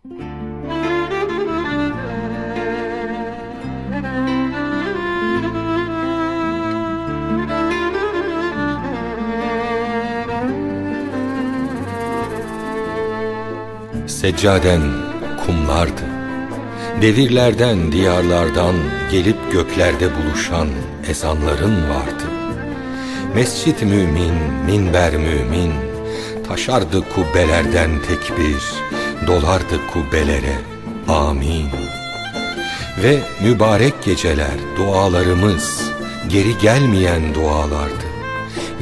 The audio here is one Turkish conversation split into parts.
Seccaden kumlardı. Devirlerden, diyarlardan gelip göklerde buluşan ezanların vardı. Mescit mümin, minber mümin, taşardı kubbelerden tekbir, dolardı kubbelere, amin. Ve mübarek geceler, dualarımız, geri gelmeyen dualardı.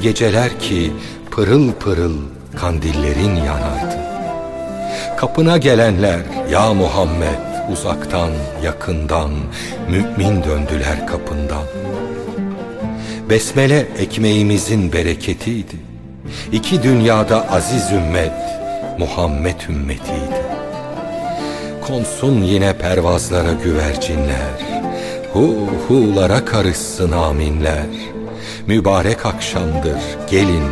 Geceler ki pırıl pırıl kandillerin yanardı. Kapına gelenler ya Muhammed uzaktan yakından mümin döndüler kapından. Besmele ekmeğimizin bereketiydi. İki dünyada aziz ümmet Muhammed ümmetiydi. Konsun yine pervazlara güvercinler, hu hulara karışsın aminler. Mübarek akşamdır gelin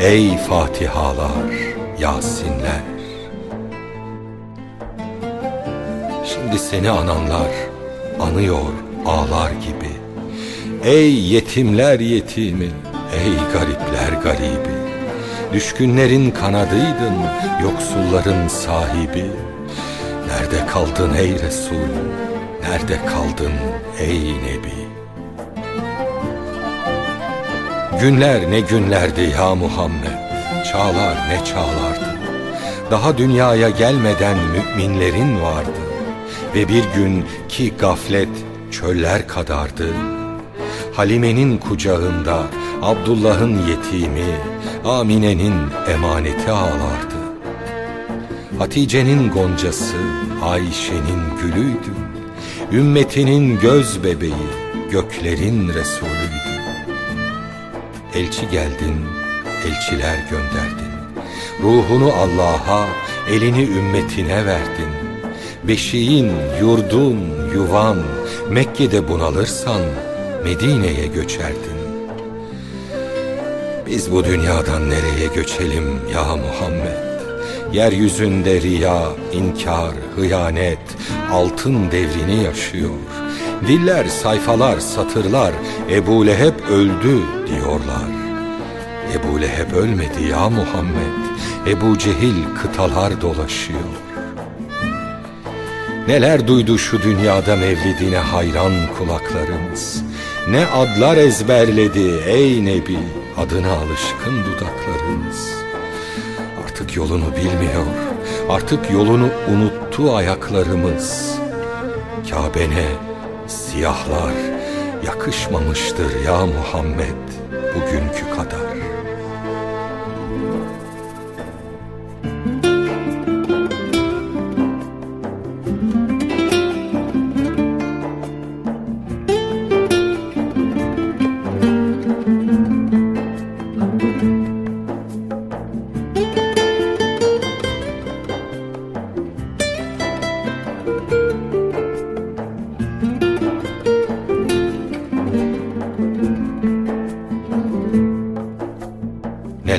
ey Fatihalar, Yasinler. Şimdi seni ananlar anıyor ağlar gibi. Ey yetimler yetimi, ey garipler garibi. Düşkünlerin kanadıydın, yoksulların sahibi. Nerede kaldın ey Resul, nerede kaldın ey Nebi? Günler ne günlerdi ya Muhammed, çağlar ne çağlardı. Daha dünyaya gelmeden müminlerin vardı. Ve bir gün ki gaflet çöller kadardı Halime'nin kucağında Abdullah'ın yetimi Amine'nin emaneti ağlardı Hatice'nin goncası Ayşe'nin gülüydü. Ümmetinin göz bebeği Göklerin Resulüydü. Elçi geldin, elçiler gönderdin. Ruhunu Allah'a, elini ümmetine verdin. Beşiğin, yurdun, yuvan Mekke'de bunalırsan Medine'ye göçerdin. Biz bu dünyadan nereye göçelim ya Muhammed Yeryüzünde riya, inkar, hıyanet Altın devrini yaşıyor. Diller, sayfalar, satırlar Ebu Leheb öldü diyorlar. Ebu Leheb ölmedi ya Muhammed. Ebu Cehil kıtalar dolaşıyor. Neler duydu şu dünyada mevlidine hayran kulaklarımız? Ne adlar ezberledi ey Nebi adına alışkın dudaklarımız Yolunu bilmiyor. Artık yolunu unuttu ayaklarımız. Kabe'ne siyahlar yakışmamıştır ya Muhammed bugünkü kadar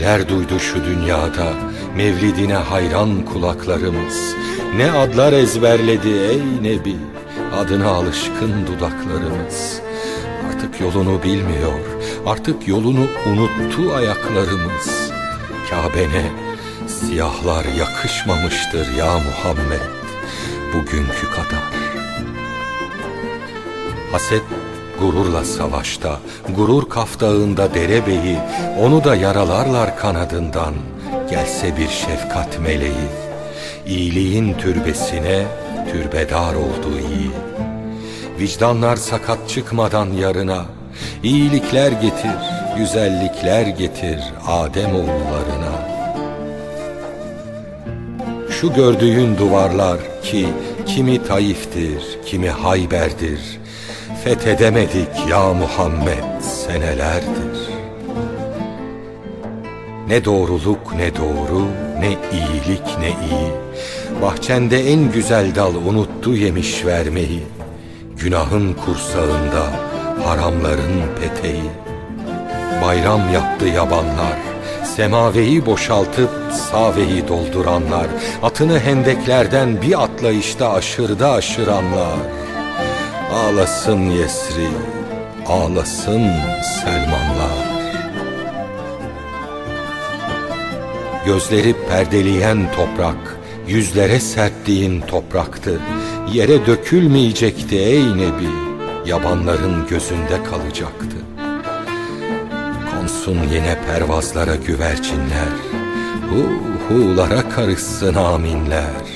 Neler duydu şu dünyada? Mevlidine hayran kulaklarımız. Ne adlar ezberledi ey Nebi? Adına alışkın dudaklarımız. Artık yolunu bilmiyor Artık yolunu unuttu ayaklarımız. Kabe'ne siyahlar yakışmamıştır ya Muhammed. Bugünkü kadar. Haset Gururla savaşta, gurur kaftağında derebeyi, onu da yaralarlar kanadından, gelse bir şefkat meleği. İyiliğin türbesine türbedar olduğu iyi. Vicdanlar sakat çıkmadan yarına, iyilikler getir, güzellikler getir Adem oğullarına. Şu gördüğün duvarlar ki kimi Taif'tir, kimi Hayber'dir, fethedemedik ya Muhammed senelerdir. Ne doğruluk ne doğru, ne iyilik ne iyi. Bahçende en güzel dal unuttu yemiş vermeyi. Günahın kursağında haramların peteği. Bayram yaptı yabanlar, Semaveyi boşaltıp saveyi dolduranlar Atını hendeklerden bir atlayışta aşırda aşıranlar Ağlasın Yesri, ağlasın Selmanlar. Gözleri perdeleyen toprak Yüzlere serttiğin topraktı. Yere dökülmeyecekti ey Nebi Yabanların gözünde kalacaktı. Konsun yine pervazlara güvercinler Hu hulara karışsın aminler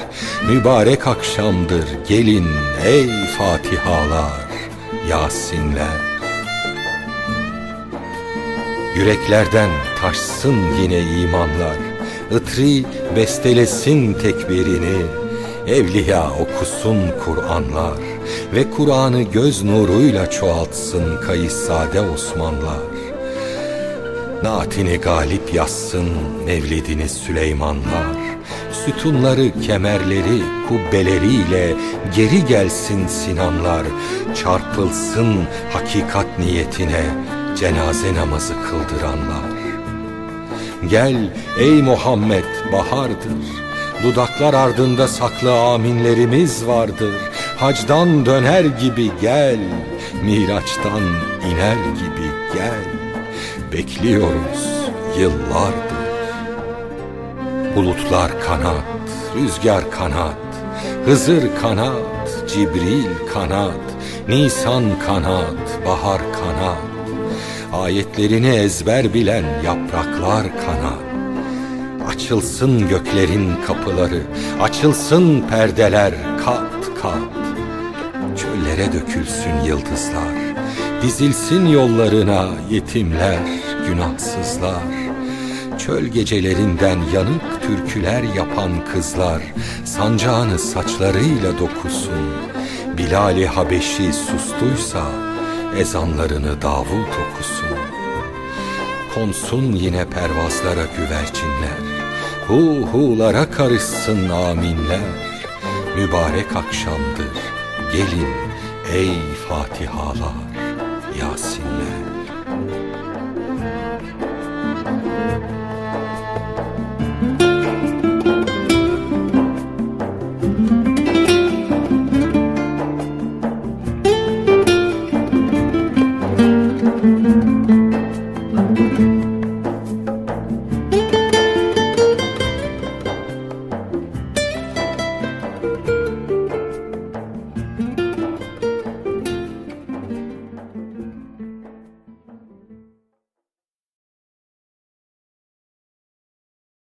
Mübarek akşamdır gelin ey Fatihalar Yasinler. Yüreklerden taşsın yine imanlar Itri bestelesin tekbirini. Evliya okusun Kur'anlar Ve Kur'an'ı göz nuruyla çoğaltsın Kayıssade Osmanlar. Naatini galip yazsın Mevlidini Süleymanlar Sütunları, kemerleri, kubbeleriyle geri gelsin Sinanlar Çarpılsın hakikat niyetine cenaze namazı kıldıranlar. Gel ey Muhammed bahardır. Dudaklar ardında saklı aminlerimiz vardır. Hacdan döner gibi gel Miraçtan iner gibi gel. Bekliyoruz yıllardır Bulutlar kanat, rüzgar kanat Hızır kanat, Cibril kanat Nisan kanat, bahar kanat. Ayetlerini ezber bilen yapraklar kanat. Açılsın göklerin kapıları Açılsın perdeler kat kat. Çöllere dökülsün yıldızlar Dizilsin yollarına yetimler, günahsızlar Çöl gecelerinden yanık türküler yapan kızlar Sancağını saçlarıyla dokusun. Bilal-i Habeşi sustuysa ezanlarını Davut okusun. Konsun yine pervazlara güvercinler Hu hulara karışsın aminler. Mübarek akşamdır gelin ey Fatihalar Yasinler